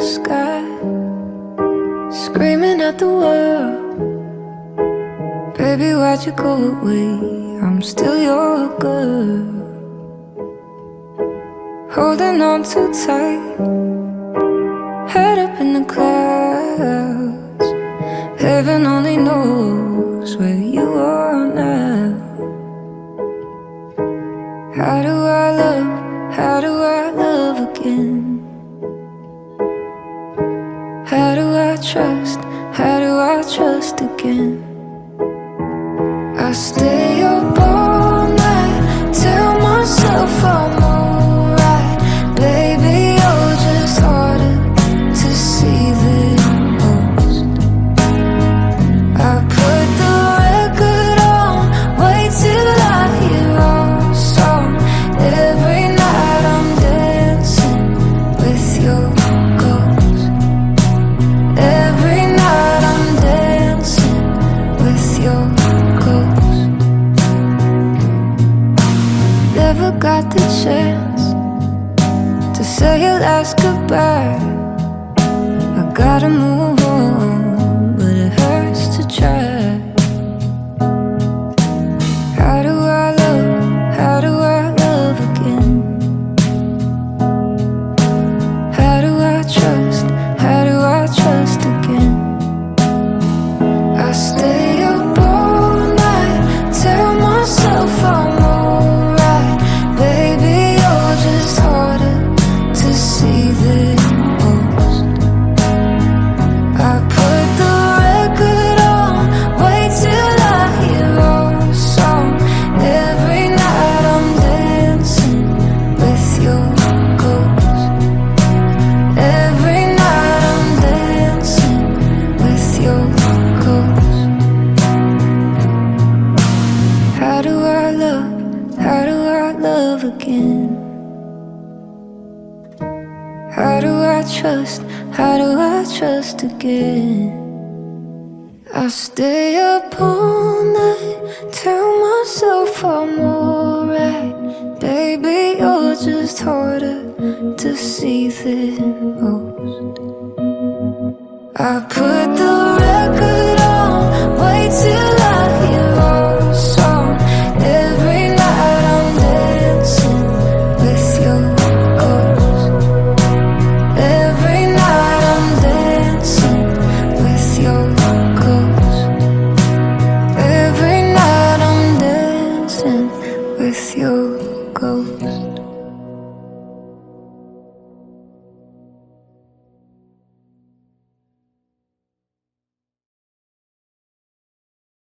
sky, screaming at the world. Baby, why'd you go away? I'm still your girl. Holding on too tight, head up in the clouds. Heaven only knows where you are now. How do I love? How do I How do I trust? How do I trust again? I stay Never got the chance to say your last goodbye. I gotta move love again? How do I trust? How do I trust again? I stay up all night, tell myself I'm alright. Baby, you're just harder to see than most. I put the record with your ghost.